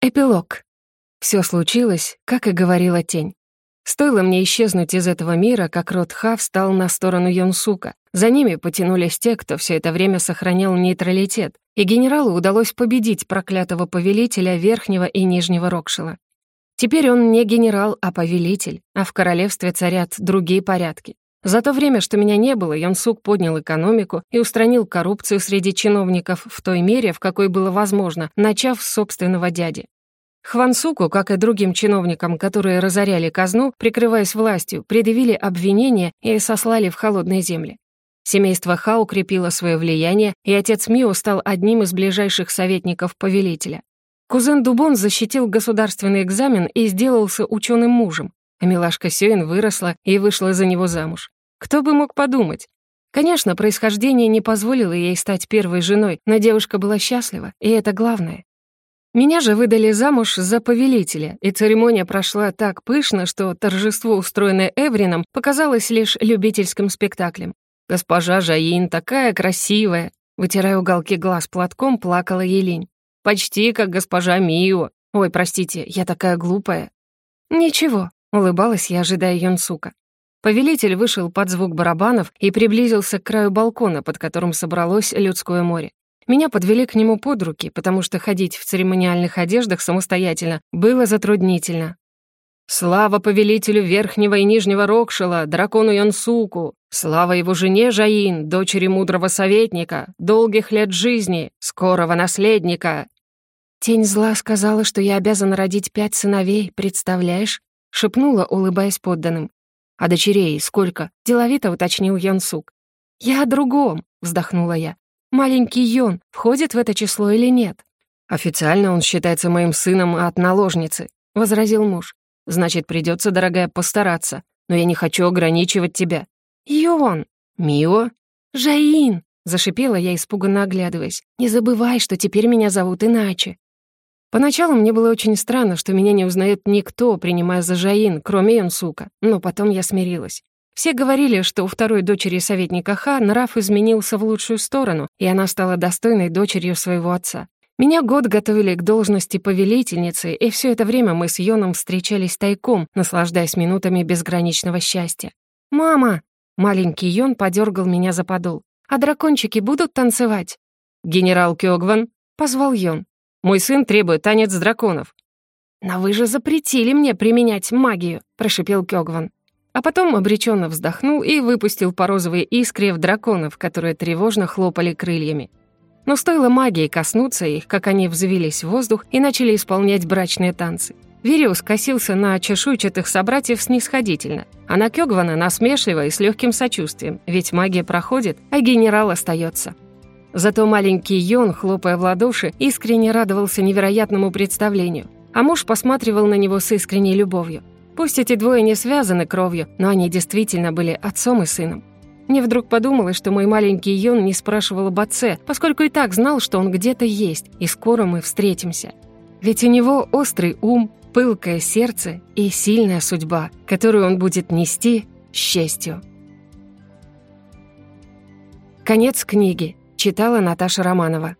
Эпилог. Все случилось, как и говорила тень. Стоило мне исчезнуть из этого мира, как род Ха встал на сторону Йонсука. За ними потянулись те, кто все это время сохранял нейтралитет, и генералу удалось победить проклятого повелителя Верхнего и Нижнего Рокшила. Теперь он не генерал, а повелитель, а в королевстве царят другие порядки. За то время, что меня не было, Йонсук поднял экономику и устранил коррупцию среди чиновников в той мере, в какой было возможно, начав с собственного дяди. Хвансуку, как и другим чиновникам, которые разоряли казну, прикрываясь властью, предъявили обвинения и сослали в холодные земли. Семейство Ха укрепило свое влияние, и отец Мио стал одним из ближайших советников повелителя. Кузен Дубон защитил государственный экзамен и сделался ученым мужем, а милашка Сёин выросла и вышла за него замуж. Кто бы мог подумать? Конечно, происхождение не позволило ей стать первой женой, но девушка была счастлива, и это главное. Меня же выдали замуж за повелителя, и церемония прошла так пышно, что торжество, устроенное Эврином, показалось лишь любительским спектаклем. Госпожа Жаин такая красивая, вытирая уголки глаз платком, плакала Елень. Почти как госпожа Мио. Ой, простите, я такая глупая. Ничего, улыбалась я, ожидая Йонсука. Повелитель вышел под звук барабанов и приблизился к краю балкона, под которым собралось людское море. Меня подвели к нему под руки, потому что ходить в церемониальных одеждах самостоятельно было затруднительно. «Слава повелителю Верхнего и Нижнего Рокшила, дракону Янсуку! Слава его жене Жаин, дочери мудрого советника, долгих лет жизни, скорого наследника!» «Тень зла сказала, что я обязана родить пять сыновей, представляешь?» — шепнула, улыбаясь подданным. «А дочерей сколько?» — деловито уточнил Янсук. «Я о другом», — вздохнула я. Маленький Йон входит в это число или нет? Официально он считается моим сыном от наложницы, возразил муж. Значит, придется, дорогая, постараться. Но я не хочу ограничивать тебя. Йон! Мио? Жаин! Зашипела я, испуганно оглядываясь. «Не забывай, что теперь меня зовут иначе». Поначалу мне было очень странно, что меня не узнает никто, принимая за Жаин, кроме Йонсука, но потом я смирилась. Все говорили, что у второй дочери советника Ха нрав изменился в лучшую сторону, и она стала достойной дочерью своего отца. Меня год готовили к должности повелительницы, и все это время мы с Йоном встречались тайком, наслаждаясь минутами безграничного счастья. «Мама!» — маленький Йон подергал меня за подол. «А дракончики будут танцевать?» «Генерал Кёгван?» — позвал Йон. «Мой сын требует танец драконов». «Но вы же запретили мне применять магию», — прошипел Кёгван а потом обреченно вздохнул и выпустил по розовой искре в драконов, которые тревожно хлопали крыльями. Но стоило магии коснуться их, как они взвелись в воздух и начали исполнять брачные танцы. Вириус косился на чешуйчатых собратьев снисходительно, а на Кёгвана насмешливо и с легким сочувствием, ведь магия проходит, а генерал остается. Зато маленький Йон, хлопая в ладоши, искренне радовался невероятному представлению, а муж посматривал на него с искренней любовью. Пусть эти двое не связаны кровью, но они действительно были отцом и сыном. Мне вдруг подумалось, что мой маленький Йон не спрашивал об отце, поскольку и так знал, что он где-то есть, и скоро мы встретимся. Ведь у него острый ум, пылкое сердце и сильная судьба, которую он будет нести с честью. Конец книги. Читала Наташа Романова.